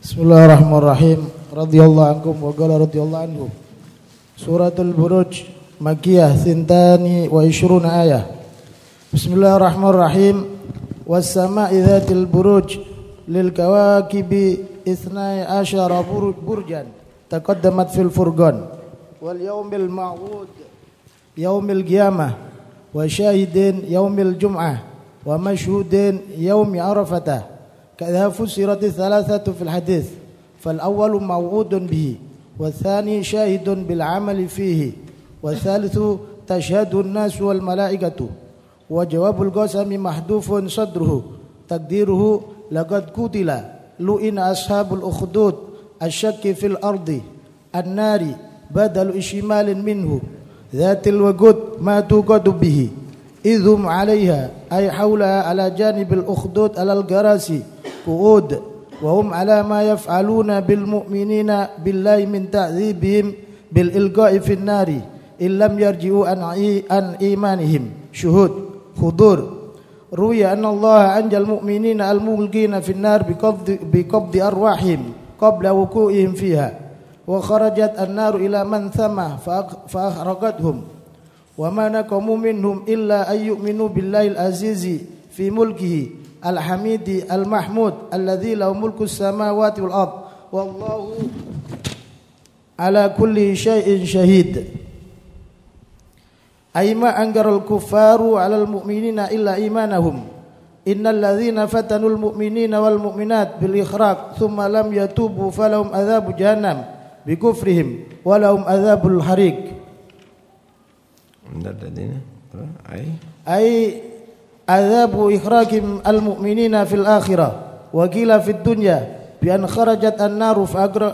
Bismillahirrahmanirrahim. Radhiyallahu ankum wa qala radhiyallahu anhu. Suratul Buruj Makkiyah Thintani wa ishruna ayah. Bismillahirrahmanirrahim. Was sama'i dzatil buruj lil kawakibi ithnai asyara burjan taqaddamat fil furqan wal yaumil ma'ud yaumil qiyamah wa syahidin yaumil jum'ah wa mashhudin yaumi arafatah كذا فسرت الثلاثة في الحديث فالأول موعود به والثاني شاهد بالعمل فيه والثالث تشهد الناس والملائكة. وجواب القسم محذوف صدره تقديره لقد قتل لئن أصحاب الأخدود الشك في الأرض النار بدل إشمال منه ذات الوجود ما توقد به إذ هم عليها أي حولها على جانب الأخدود على الجراسي قعود وهم على ما يفعلون بالمؤمنين بالله من تعذيبهم بالإلقاء في النار إن لم يرجعوا عن إيمانهم. شهود. حضور. روي أن الله أنجى المؤمنين الملقين في النار بقبض, بقبض أرواحهم قبل وقوعهم فيها وخرجت النار إلى من ثم فأخرجتهم وما نقموا منهم إلا أن يؤمنوا بالله العزيز في ملكه الحميد المحمود الذي له ملك السماوات والأرض. والله على كل شيء شهيد. أي ما أنكر الكفار على المؤمنين إلا إيمانهم. إن الذين فتنوا المؤمنين والمؤمنات بالإخراق ثم لم يتوبوا فلهم عذاب جهنم بكفرهم ولهم عذاب الحريق. أي؟ أي عذاب إخراج المؤمنين في الآخرة وقيل في الدنيا بأن خرجت النار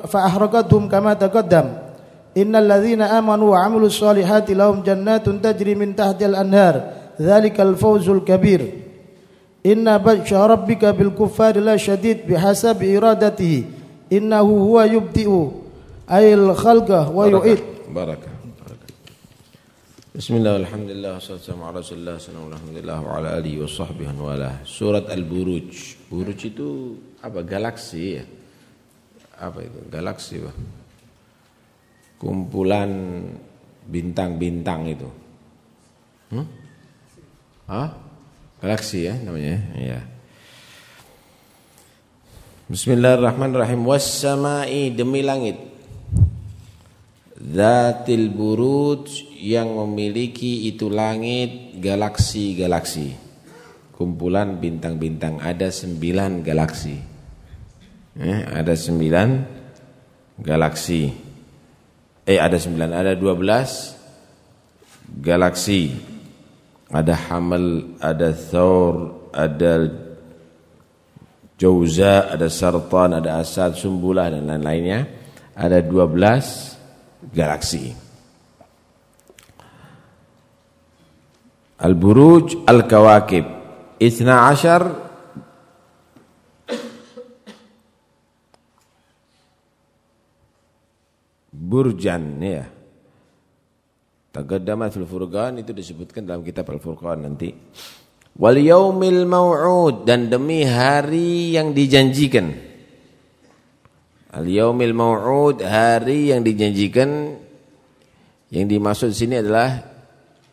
فأحرقتهم كما تقدم. إن الذين آمنوا وعملوا الصالحات لهم جنات تجري من تحت الأنهار. ذلك الفوز الكبير. إن بطش ربك بالكفار لا شديد بحسب إرادته. إنه هو يبدئ أي الخلق ويعيد. بركة Bismillah, alhamdulillah, wassalamu ala rasulillah, alhamdulillah, wa ala alihi wa sahbihi wa ala. Surat Al-Buruj. Buruj itu apa? Galaksi ya? Apa itu? Galaksi Pak. Kumpulan bintang-bintang itu. Hmm? Hah? Galaksi ya namanya ya. Bismillahirrahmanirrahim. Was-sama'i demi langit. Zatil buruj yang memiliki itu langit galaksi-galaksi. Kumpulan bintang-bintang ada sembilan galaksi. Eh, ada sembilan galaksi. Eh ada sembilan, ada dua belas galaksi. Ada Hamal, ada Thor, ada Jauza, ada Sartan, ada Asad, Sumbulah dan lain-lainnya. Ada dua belas galaksi. Al-Buruj Al-Kawakib Isna Ashar Burjan ya. Tagaddamatul Furqan itu disebutkan dalam kitab Al-Furqan nanti. Wal yaumil mau'ud dan demi hari yang dijanjikan. Al-yaumil mau'ud hari yang dijanjikan yang dimaksud sini adalah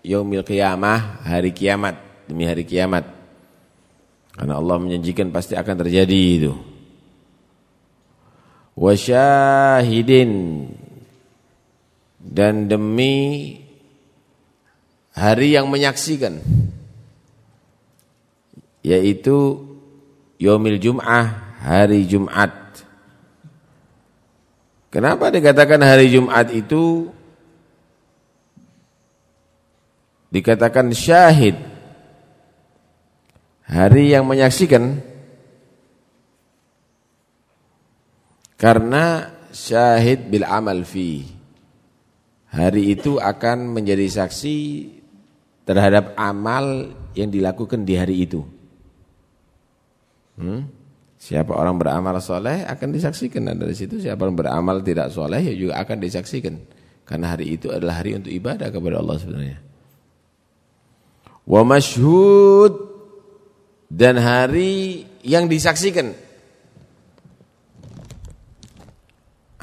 yaumil qiyamah, hari kiamat, demi hari kiamat. Karena Allah menjanjikan pasti akan terjadi itu. Wasyahidin dan demi hari yang menyaksikan yaitu yaumil jum'ah, hari Jumat Kenapa dikatakan hari Jumat itu dikatakan syahid? Hari yang menyaksikan karena syahid bil amal fi. Hari itu akan menjadi saksi terhadap amal yang dilakukan di hari itu. Hmm? Siapa orang beramal soleh akan disaksikan dan dari situ siapa orang beramal tidak soleh ya juga akan disaksikan karena hari itu adalah hari untuk ibadah kepada Allah sebenarnya. Wa masyhud dan hari yang disaksikan.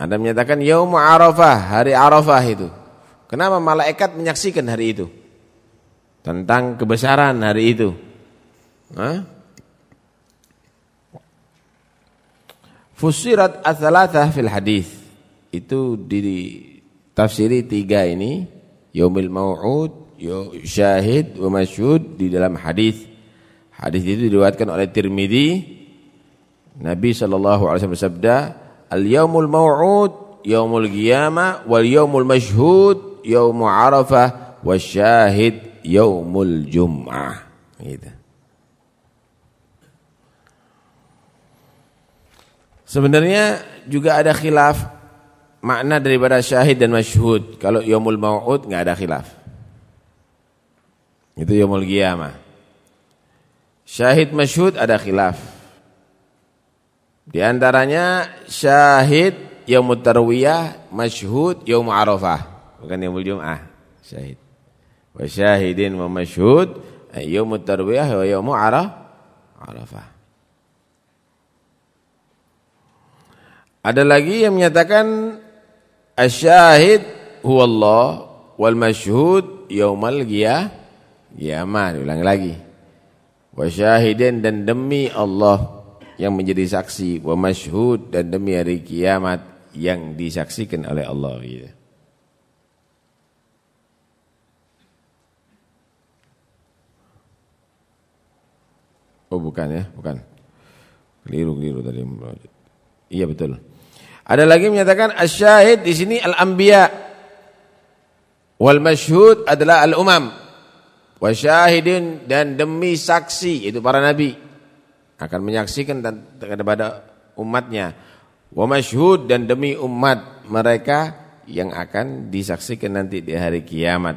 Ada menyatakan yaum Arafah, hari Arafah itu. Kenapa malaikat menyaksikan hari itu? Tentang kebesaran hari itu. Hah? Fusirat ats fil hadis. Itu di tafsiri tiga ini, yaumil mau'ud, syahid wa masyhud di dalam hadis. Hadis itu diriwayatkan oleh Tirmizi. Nabi sallallahu alaihi wasallam bersabda, "Al-yaumul mau'ud yaumul qiyamah wal yaumul masyhud yaumul arafah wasyahid yaumul jum'ah." Gitu. Sebenarnya juga ada khilaf makna daripada syahid dan masyhud. Kalau yaumul mau'ud enggak ada khilaf. Itu yaumul qiyamah. Syahid masyhud ada khilaf. Di antaranya syahid yaumut tarwiyah, masyhud yaum arafah. Bukan yaumul jum'ah, syahid. Wa syahidin wa masyhud yaumut tarwiyah wa yaum arafah. Ada lagi yang menyatakan asyahid huwa Allah wal masyhud yaumal qiyamah. Ulang lagi. Wa syahidin dan demi Allah yang menjadi saksi wa masyhud dan demi hari kiamat yang disaksikan oleh Allah gitu. Oh bukan ya, bukan. Keliru-keliru tadi. Iya betul. Ada lagi menyatakan asyahid di sini al-anbiya. Wal masyhud adalah al-umam. Wa syahidin dan demi saksi itu para nabi akan menyaksikan kepada umatnya. Wa masyhud dan demi umat mereka yang akan disaksikan nanti di hari kiamat.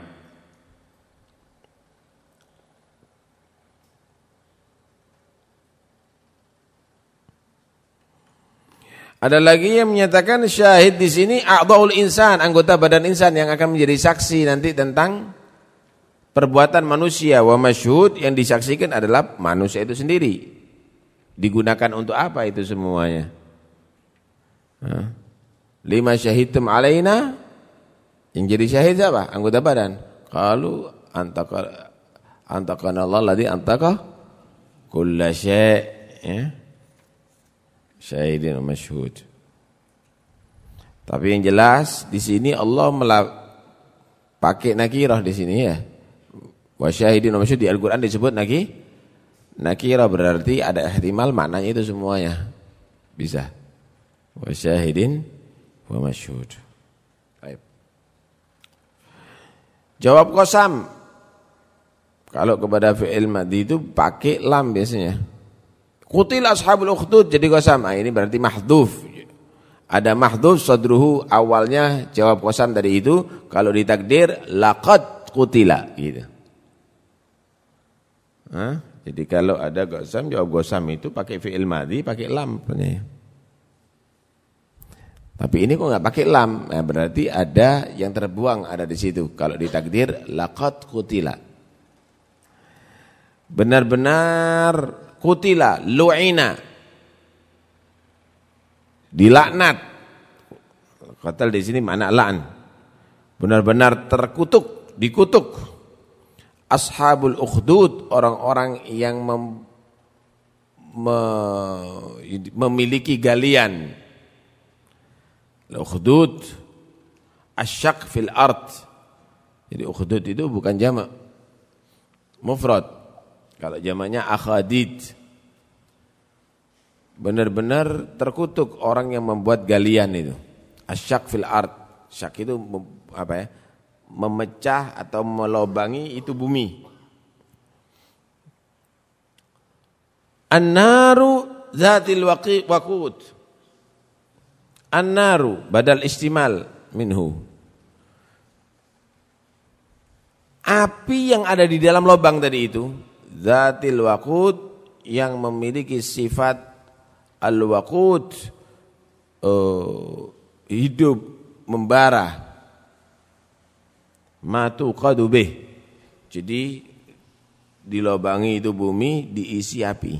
Ada lagi yang menyatakan syahid di sini a'dhaul insan, anggota badan insan yang akan menjadi saksi nanti tentang perbuatan manusia wa masyhud yang disaksikan adalah manusia itu sendiri. Digunakan untuk apa itu semuanya? Lima syahidtum alaina yang jadi syahid siapa? Anggota badan. Kalau antaka antakana Allah ladzi antaka kulla syai' ya syahidin masyhud. Tapi yang jelas di sini Allah melap, pakai nakirah di sini ya. Wa syahidin masyhud di Al-Qur'an disebut naki nakirah berarti ada ihtimal maknanya itu semuanya. Bisa. Wa syahidin wa masyhud. Baik. Jawab kosam. Kalau kepada fi'il madhi itu pakai lam biasanya. Kutil ashabul ukhdud jadi kosam. Nah, ini berarti mahdhuf. Ada mahdhuf sadruhu awalnya jawab kosam dari itu. Kalau ditakdir laqad kutila gitu. Hah? Jadi kalau ada gosam jawab gosam itu pakai fi'il madhi, pakai lam Tapi ini kok nggak pakai lam, nah, berarti ada yang terbuang ada di situ. Kalau ditakdir laqad kutila. Benar-benar kutila lu'ina dilaknat kata di sini mana la'an benar-benar terkutuk dikutuk ashabul ukhdud orang-orang yang mem, me, memiliki galian ukhdud asyak fil art jadi ukhdud itu bukan jamak mufrad kalau zamannya akhadid. Benar-benar terkutuk orang yang membuat galian itu. Asyak fil art. Syak itu apa ya? Memecah atau melobangi itu bumi. An-naru zatil waqut. An-naru badal istimal minhu. Api yang ada di dalam lubang tadi itu zatil waqud yang memiliki sifat al-waqud uh, hidup membara matu qadubih jadi dilobangi itu bumi diisi api.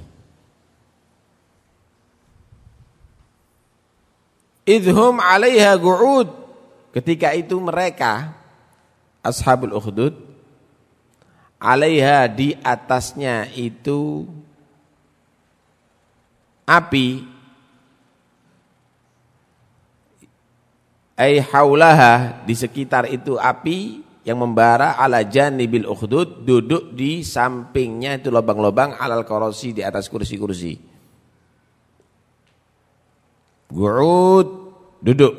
Idhum 'alaiha gu'ud. Ketika itu mereka ashabul ukhdud 'alaiha di atasnya itu api. Ai haulaha di sekitar itu api yang membara ala janibil ukhdud duduk di sampingnya itu lubang-lubang alal korosi di atas kursi-kursi. Gu'ud duduk.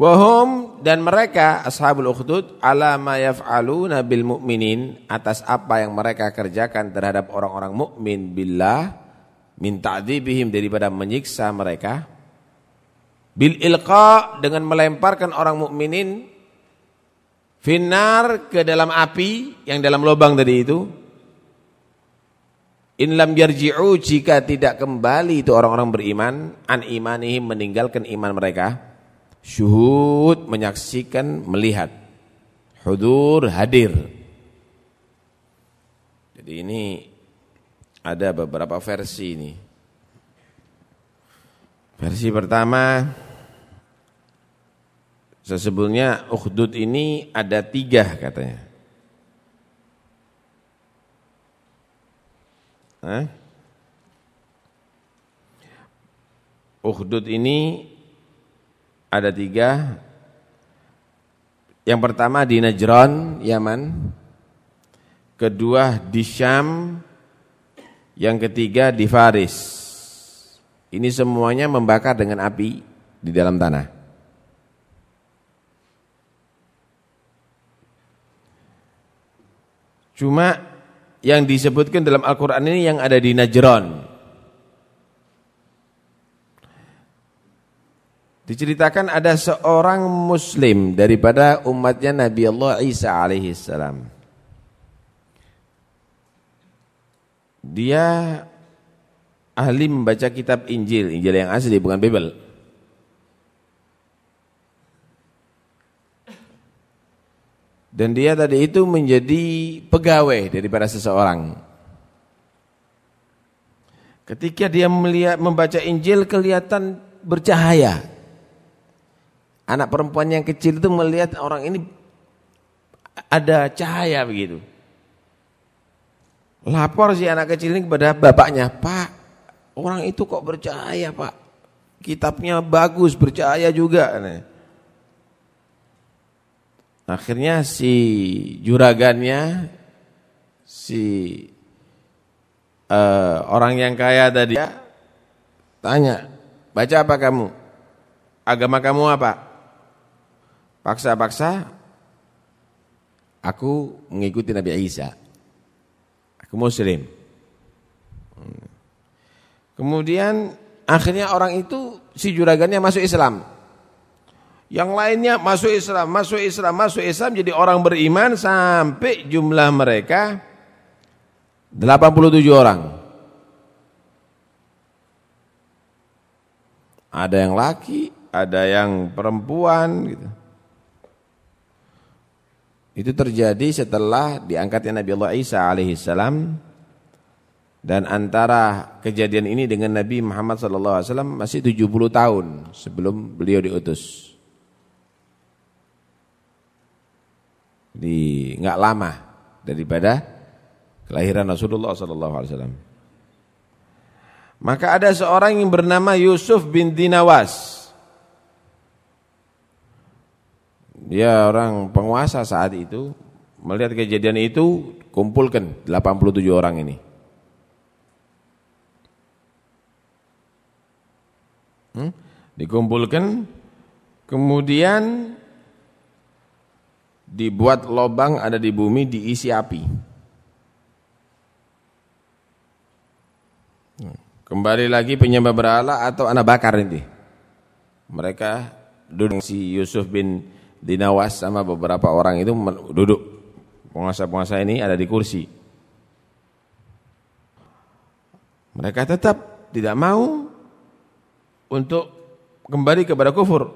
Wahum dan mereka ashabul ukhdud ala ma yaf'aluna bil mu'minin atas apa yang mereka kerjakan terhadap orang-orang mukmin billah min ta'dzibihim daripada menyiksa mereka bil ilqa dengan melemparkan orang mukminin finar ke dalam api yang dalam lubang tadi itu. In lam yarji'u jika tidak kembali itu orang-orang beriman an imanihim meninggalkan iman mereka. Syuhud menyaksikan melihat. Hudur hadir. Jadi ini ada beberapa versi ini. Versi pertama Sesungguhnya ukhdud ini ada tiga katanya. Hah? Ukhdud ini ada tiga. Yang pertama di Najran, Yaman. Kedua di Syam. Yang ketiga di Faris. Ini semuanya membakar dengan api di dalam tanah. Cuma yang disebutkan dalam Al-Quran ini yang ada di Najran. Diceritakan ada seorang muslim daripada umatnya Nabi Allah Isa alaihi salam. Dia ahli membaca kitab Injil, Injil yang asli bukan Bible. Dan dia tadi itu menjadi pegawai daripada seseorang. Ketika dia melihat membaca Injil kelihatan bercahaya. Anak perempuan yang kecil itu melihat orang ini ada cahaya begitu. Lapor si anak kecil ini kepada bapaknya, "Pak, orang itu kok bercahaya, Pak? Kitabnya bagus, bercahaya juga." Akhirnya si juragannya si uh, orang yang kaya tadi tanya, "Baca apa kamu? Agama kamu apa?" Paksa-paksa aku mengikuti Nabi Isa. Aku muslim. Kemudian akhirnya orang itu si juragannya masuk Islam. Yang lainnya masuk Islam, masuk Islam, masuk Islam jadi orang beriman sampai jumlah mereka 87 orang. Ada yang laki, ada yang perempuan gitu. Itu terjadi setelah diangkatnya Nabi Allah Isa alaihissalam dan antara kejadian ini dengan Nabi Muhammad sallallahu alaihi wasallam masih 70 tahun sebelum beliau diutus. Di nggak lama daripada kelahiran Rasulullah sallallahu alaihi wasallam. Maka ada seorang yang bernama Yusuf bin Dinawas. Dia orang penguasa saat itu, melihat kejadian itu, kumpulkan 87 orang ini. Hmm? Dikumpulkan, kemudian dibuat lobang ada di bumi diisi api. Kembali lagi penyembah berhala atau anak bakar ini. Mereka duduk si Yusuf bin Dinawas sama beberapa orang itu duduk. Penguasa-penguasa ini ada di kursi. Mereka tetap tidak mau untuk kembali kepada kufur.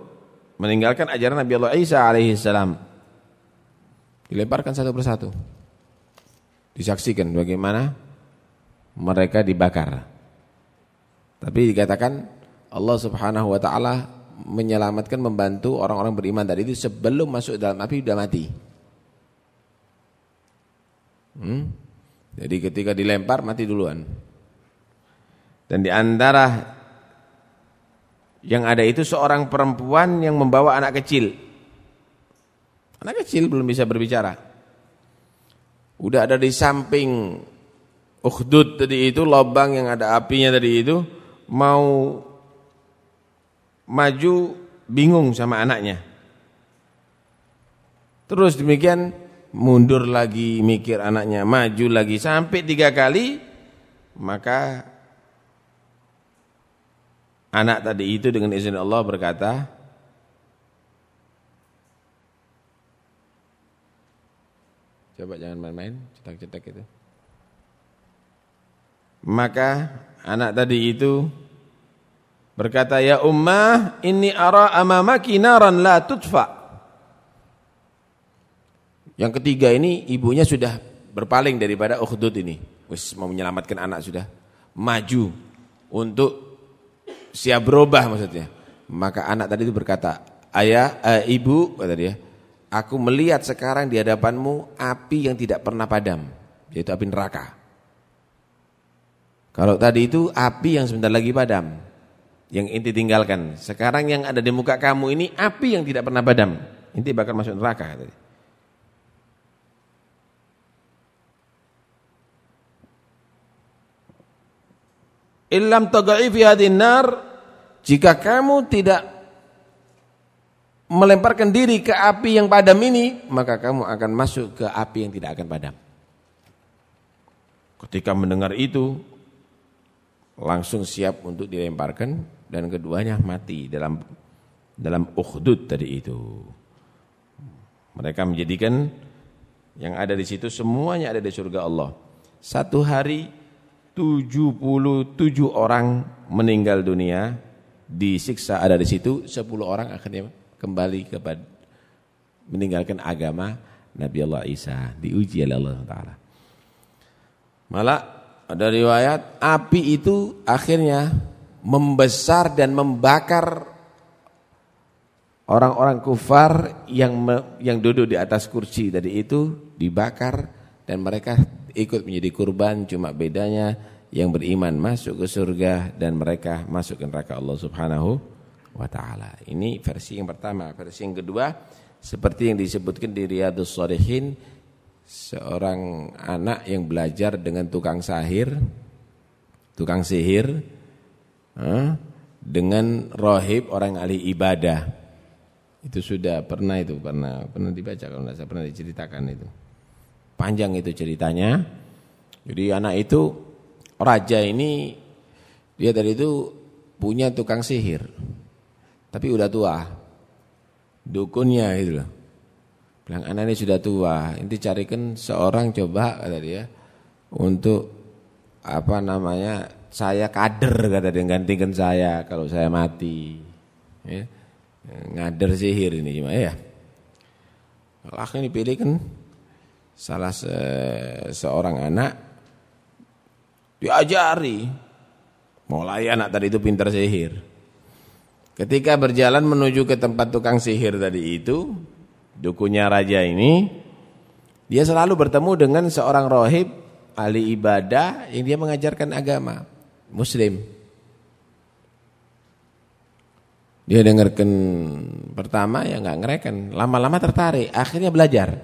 Meninggalkan ajaran Nabi Allah Isa alaihi salam. Dilemparkan satu persatu. Disaksikan bagaimana mereka dibakar. Tapi dikatakan Allah Subhanahu wa taala menyelamatkan membantu orang-orang beriman tadi itu sebelum masuk dalam api sudah mati. Hmm? Jadi ketika dilempar mati duluan. Dan di antara yang ada itu seorang perempuan yang membawa anak kecil. Anak kecil belum bisa berbicara. Udah ada di samping Ukhdud tadi itu lobang yang ada apinya tadi itu mau maju bingung sama anaknya. Terus demikian mundur lagi mikir anaknya, maju lagi sampai tiga kali maka anak tadi itu dengan izin Allah berkata Coba jangan main-main, cetak-cetak itu. Maka anak tadi itu berkata, "Ya ummah, inni ara amamaki naran la tutfa." Yang ketiga ini ibunya sudah berpaling daripada ukhdud ini. Wis mau menyelamatkan anak sudah maju untuk siap berubah maksudnya. Maka anak tadi itu berkata, "Ayah, eh, ibu," kata dia, "aku melihat sekarang di hadapanmu api yang tidak pernah padam, yaitu api neraka." Kalau tadi itu api yang sebentar lagi padam, yang inti tinggalkan. Sekarang yang ada di muka kamu ini api yang tidak pernah padam. Inti bakal masuk neraka. Tadi. Illam tagha'i fi jika kamu tidak melemparkan diri ke api yang padam ini, maka kamu akan masuk ke api yang tidak akan padam. Ketika mendengar itu, langsung siap untuk dilemparkan dan keduanya mati dalam dalam ukhdud tadi itu. Mereka menjadikan yang ada di situ semuanya ada di surga Allah. Satu hari 77 orang meninggal dunia disiksa ada di situ, 10 orang akhirnya kembali kepada meninggalkan agama Nabi Allah Isa, diuji oleh Allah taala. Malah ada riwayat api itu akhirnya membesar dan membakar orang-orang kufar yang yang duduk di atas kursi tadi itu dibakar dan mereka ikut menjadi kurban cuma bedanya yang beriman masuk ke surga dan mereka masuk ke neraka Allah Subhanahu wa taala. Ini versi yang pertama. Versi yang kedua seperti yang disebutkan di Riyadhus Shalihin seorang anak yang belajar dengan tukang sahir, tukang sihir, dengan rohib orang ahli ibadah. Itu sudah pernah itu pernah pernah dibaca kalau tidak saya pernah diceritakan itu. Panjang itu ceritanya. Jadi anak itu raja ini dia dari itu punya tukang sihir. Tapi udah tua. Dukunnya itu loh. Bilang anak ini sudah tua, ini carikan seorang coba kata dia untuk apa namanya saya kader kata dia gantikan saya kalau saya mati. Ya. Ngader sihir ini gimana ya. Kalau akhirnya dipilih kan salah se seorang anak diajari mulai anak tadi itu pintar sihir. Ketika berjalan menuju ke tempat tukang sihir tadi itu dukunya raja ini dia selalu bertemu dengan seorang rohib ahli ibadah yang dia mengajarkan agama muslim. Dia dengarkan pertama ya nggak ngereken. Lama-lama tertarik akhirnya belajar.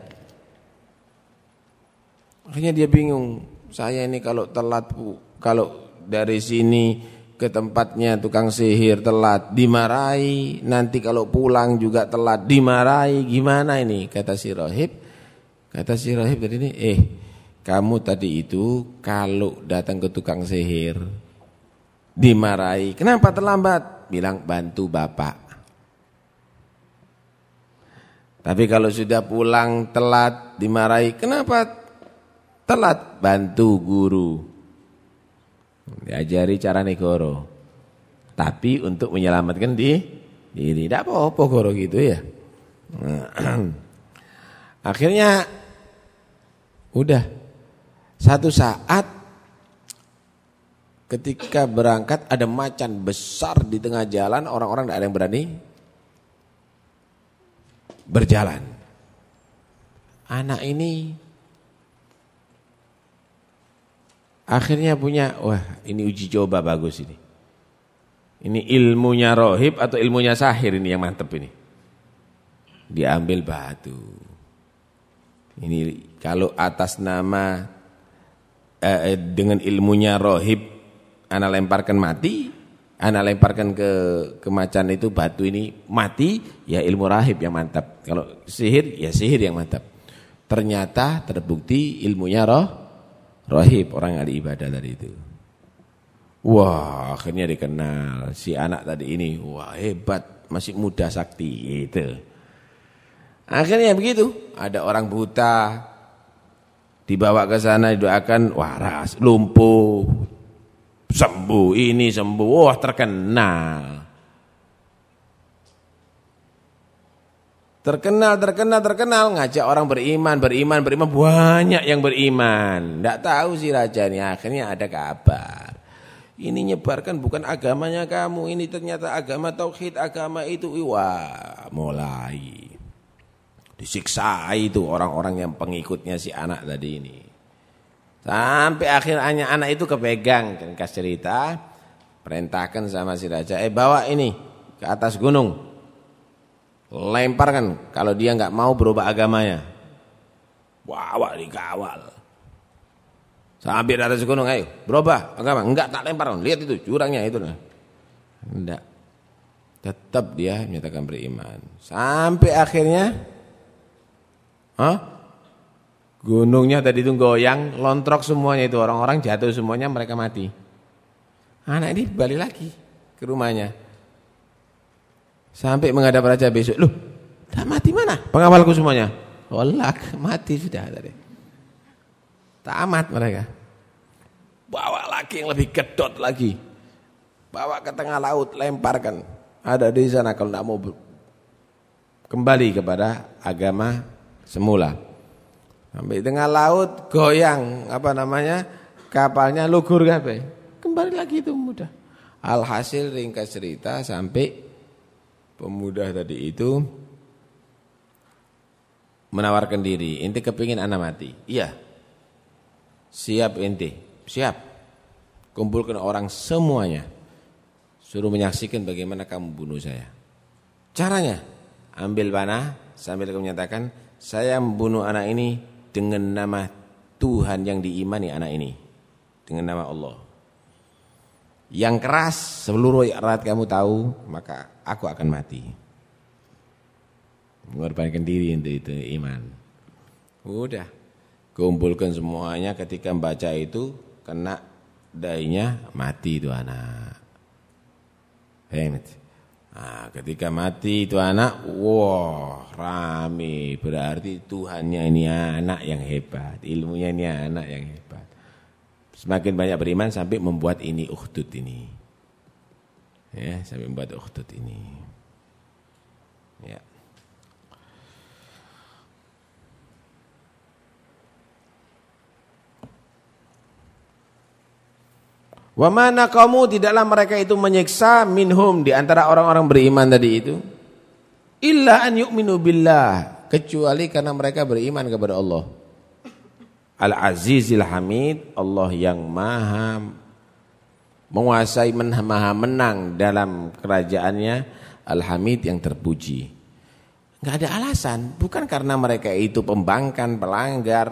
Akhirnya dia bingung saya ini kalau telat kalau dari sini ke tempatnya tukang sihir telat dimarahi. Nanti kalau pulang juga telat dimarahi. Gimana ini? Kata si rohib. Kata si rohib tadi ini eh kamu tadi itu kalau datang ke tukang sihir dimarahi. Kenapa terlambat? Bilang bantu bapak. Tapi kalau sudah pulang telat dimarahi. Kenapa telat? Bantu guru Diajari cara negoro. Tapi untuk menyelamatkan di diri. Tidak apa-apa goro gitu ya. Akhirnya udah satu saat ketika berangkat ada macan besar di tengah jalan, orang-orang tidak ada yang berani berjalan. Anak ini akhirnya punya, wah ini uji coba bagus ini. Ini ilmunya rohib atau ilmunya sahir ini yang mantep ini. Diambil batu. Ini kalau atas nama eh, eh dengan ilmunya rohib, anak lemparkan mati, anak lemparkan ke ke macan itu batu ini mati, ya ilmu rahib yang mantap. Kalau sihir, ya sihir yang mantap. Ternyata terbukti ilmunya roh, rohib orang ada ibadah dari itu. Wah, akhirnya dikenal si anak tadi ini. Wah, hebat, masih muda sakti itu. Akhirnya begitu, ada orang buta dibawa ke sana didoakan waras, lumpuh, sembuh, ini sembuh, wah terkenal. Terkenal, terkenal, terkenal, ngajak orang beriman, beriman, beriman, banyak yang beriman. Tidak tahu si raja ini, akhirnya ada kabar. Ini nyebarkan bukan agamanya kamu, ini ternyata agama tauhid, agama itu. Wah, mulai. Disiksa itu orang-orang yang pengikutnya si anak tadi ini. Sampai akhirnya anak itu kepegang dan kasih cerita, perintahkan sama si raja, eh bawa ini ke atas gunung. Lemparkan kalau dia nggak mau berubah agamanya. Bawa dikawal. Sampai di atas gunung, ayo berubah agama. Enggak tak lempar, lihat itu jurangnya itu. Enggak. Tetap dia menyatakan beriman. Sampai akhirnya, huh? gunungnya tadi itu goyang, lontrok semuanya itu orang-orang jatuh semuanya, mereka mati. Anak ini balik lagi ke rumahnya. Sampai menghadap raja besok, loh, dah mati mana? Pengawalku semuanya. Olak, mati sudah tadi. Tamat mereka. Bawa lagi yang lebih kedot lagi. Bawa ke tengah laut, lemparkan. Ada di sana kalau tidak mau kembali kepada agama semula. Sampai tengah laut goyang apa namanya? Kapalnya lugur. Kembali lagi itu mudah. Alhasil ringkas cerita sampai pemuda tadi itu menawarkan diri. Inti kepingin anak mati. Iya. Siap ente, siap. Kumpulkan orang semuanya. Suruh menyaksikan bagaimana kamu bunuh saya. Caranya, ambil panah sambil kamu menyatakan, saya membunuh anak ini dengan nama Tuhan yang diimani anak ini. Dengan nama Allah. Yang keras seluruh rakyat kamu tahu, maka aku akan mati. Mengorbankan diri untuk itu iman. Udah. Kumpulkan semuanya ketika membaca itu kena dainya mati itu anak. Nah, ketika mati itu anak, wah rame berarti Tuhannya ini anak yang hebat, ilmunya ini anak yang hebat. Semakin banyak beriman sampai membuat ini ukhdud ini. Ya, sampai membuat ukhdud ini. Ya. Wa mana kamu tidaklah mereka itu menyiksa minhum di antara orang-orang beriman tadi itu illa an yu'minu billah kecuali karena mereka beriman kepada Allah. Al-Azizil Hamid, Allah yang maha menguasai maha menang dalam kerajaannya, Al-Hamid yang terpuji. Enggak ada alasan, bukan karena mereka itu pembangkan, pelanggar,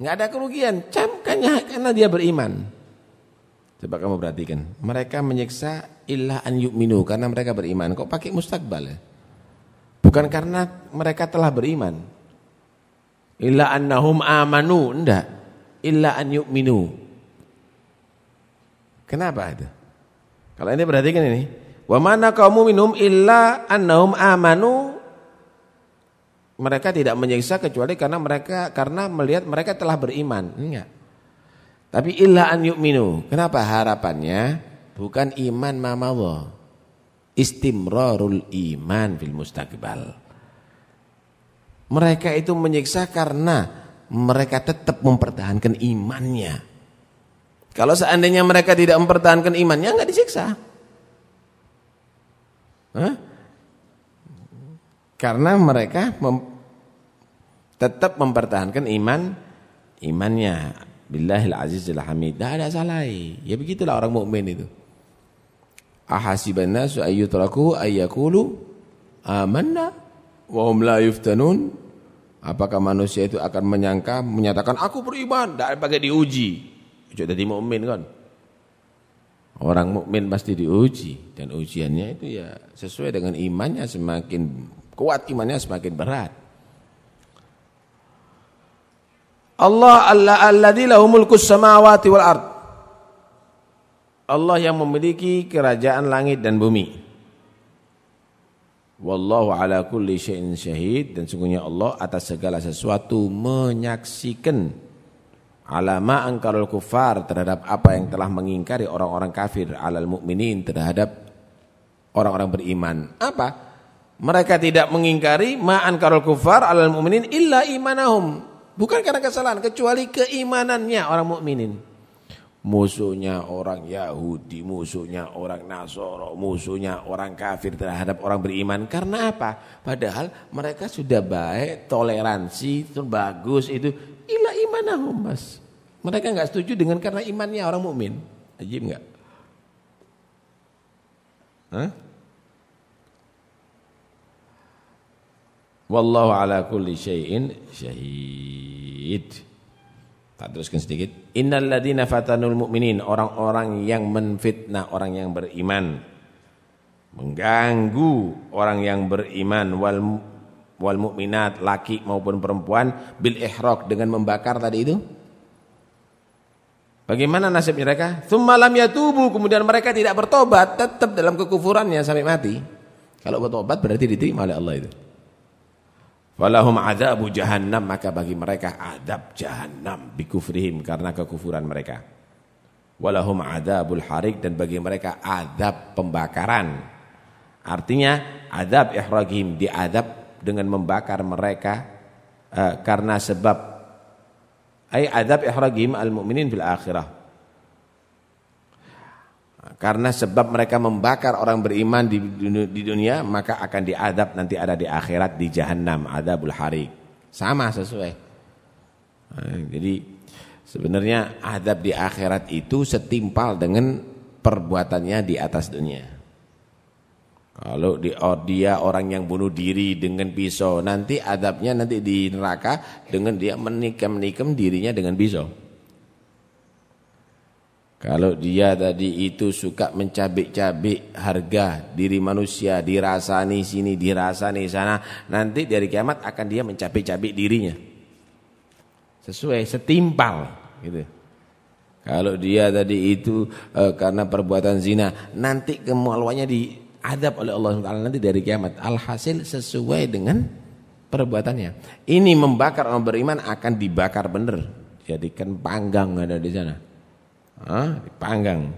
enggak ada kerugian, camkannya karena dia beriman. Coba kamu perhatikan. Mereka menyiksa illa an yu'minu karena mereka beriman. Kok pakai mustakbal ya? Bukan karena mereka telah beriman. Illa annahum amanu, enggak. Illa an yu'minu. Kenapa itu? Kalau ini perhatikan ini. Wa mana kaum minum illa annahum amanu. Mereka tidak menyiksa kecuali karena mereka karena melihat mereka telah beriman. Enggak. Tapi illa an yu'minu. Kenapa harapannya? Bukan iman mamawa. Istimrarul iman fil mustaqbal. Mereka itu menyiksa karena mereka tetap mempertahankan imannya. Kalau seandainya mereka tidak mempertahankan imannya nggak disiksa. Hah? Karena mereka mem tetap mempertahankan iman imannya. Billahil azizil hamid. Tidak ada salah. Ya begitulah orang mukmin itu. Ahasiban nasu ayyutraku ayyakulu amanna wa hum la yuftanun. Apakah manusia itu akan menyangka menyatakan aku beriman, tidak pakai diuji. Jadi jadi mukmin kan. Orang mukmin pasti diuji dan ujiannya itu ya sesuai dengan imannya semakin kuat imannya semakin berat. Allah Allah alladzi lahu mulkus samawati wal ard. Allah yang memiliki kerajaan langit dan bumi. Wallahu ala kulli syai'in syahid dan sungguhnya Allah atas segala sesuatu menyaksikan alama angkarul kufar terhadap apa yang telah mengingkari orang-orang kafir alal mukminin terhadap orang-orang beriman. Apa? Mereka tidak mengingkari ma angkarul kufar alal mukminin illa imanahum. Bukan karena kesalahan kecuali keimanannya orang mukminin musuhnya orang Yahudi, musuhnya orang Nasoro, musuhnya orang kafir terhadap orang beriman. Karena apa? Padahal mereka sudah baik, toleransi, itu bagus itu. Ila imanahum mas. Mereka nggak setuju dengan karena imannya orang mukmin. Ajib nggak? Hah? Wallahu ala kulli syai'in syahid. Tak teruskan sedikit. Innal ladina fatanul mu'minin, orang-orang yang menfitnah orang yang beriman. Mengganggu orang yang beriman wal wal mukminat laki maupun perempuan bil ihraq dengan membakar tadi itu. Bagaimana nasib mereka? Tsumma lam yatubu, kemudian mereka tidak bertobat, tetap dalam kekufurannya sampai mati. Kalau bertobat berarti diterima oleh Allah itu. Walahum adabu jahannam maka bagi mereka adab jahannam bikufrihim karena kekufuran mereka. Walahum adabul harik dan bagi mereka adab pembakaran. Artinya adab ihragim diadab dengan membakar mereka uh, karena sebab ay adab ihragim al-mu'minin fil akhirah karena sebab mereka membakar orang beriman di dunia, di dunia maka akan diadab nanti ada di akhirat di jahanam adabul harik. Sama sesuai. Nah, jadi sebenarnya adab di akhirat itu setimpal dengan perbuatannya di atas dunia. Kalau di, oh, dia orang yang bunuh diri dengan pisau, nanti adabnya nanti di neraka dengan dia menikam-nikam dirinya dengan pisau. Kalau dia tadi itu suka mencabik-cabik harga diri manusia, dirasani sini, dirasani sana, nanti dari kiamat akan dia mencabik-cabik dirinya. Sesuai, setimpal gitu. Kalau dia tadi itu e, karena perbuatan zina, nanti kemaluannya diadab oleh Allah SWT nanti dari kiamat. Alhasil sesuai dengan perbuatannya. Ini membakar orang beriman akan dibakar benar. Jadikan panggang ada di sana. Hah, dipanggang.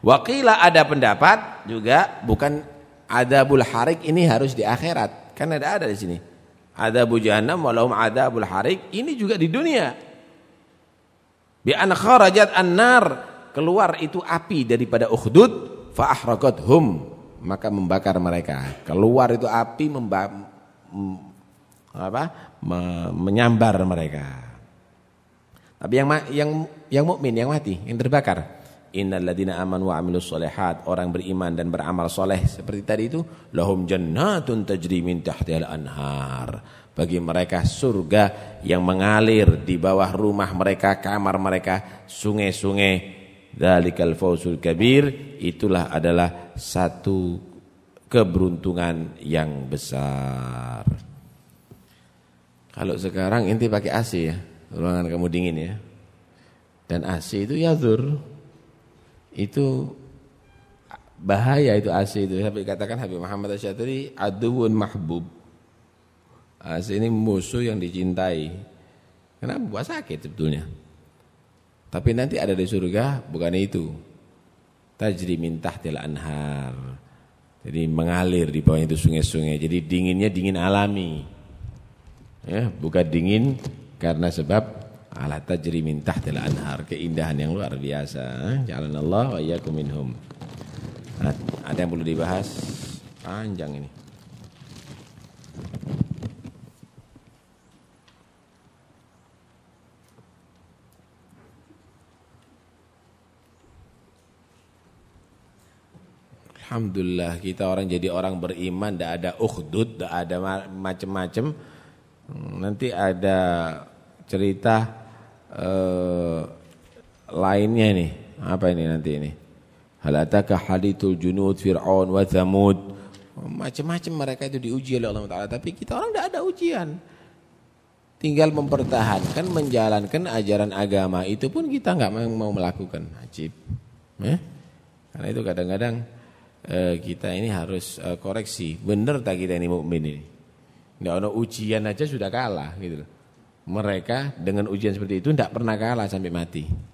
Wakila ada pendapat juga bukan adabul harik ini harus di akhirat. Kan ada ada di sini. Adabul jahannam walau adabul harik ini juga di dunia. Bi an kharajat an-nar keluar itu api daripada Ukhdud fa hum maka membakar mereka. Keluar itu api memba, apa? menyambar mereka. Tapi yang yang yang mukmin yang mati, yang terbakar. Innalladzina amanu wa amilus solihat, orang beriman dan beramal soleh seperti tadi itu, lahum jannatun tajri min tahtihal anhar. Bagi mereka surga yang mengalir di bawah rumah mereka, kamar mereka, sungai-sungai. Dalikal fawzul kabir, itulah adalah satu keberuntungan yang besar. Kalau sekarang inti pakai AC ya ruangan kamu dingin ya. Dan AC itu yazur. Itu bahaya itu AC itu. Habib katakan Habib Muhammad Asyatiri aduun mahbub. AC ini musuh yang dicintai. Kenapa buat sakit sebetulnya. Tapi nanti ada di surga bukan itu. Tajri min tahtil anhar. Jadi mengalir di bawahnya itu sungai-sungai. Jadi dinginnya dingin alami. Ya, bukan dingin karena sebab ala tajri min tahtil anhar keindahan yang luar biasa. Jalanallah wa iyyakum minhum. Ada yang perlu dibahas? Panjang ini. Alhamdulillah kita orang jadi orang beriman tidak ada ukhdud, tidak ada macam-macam. Nanti ada cerita uh, lainnya nih. Apa ini nanti ini? Hal ataka hadithul junud fir'aun wa thamud. Macam-macam mereka itu diuji oleh Allah Taala, tapi kita orang tidak ada ujian. Tinggal mempertahankan, menjalankan ajaran agama itu pun kita nggak mau melakukan. Ajib. Eh? Karena itu kadang-kadang Eh, kita ini harus eh, koreksi. Benar tak kita ini mukmin ini? Tidak ada ujian aja sudah kalah gitu Mereka dengan ujian seperti itu tidak pernah kalah sampai mati.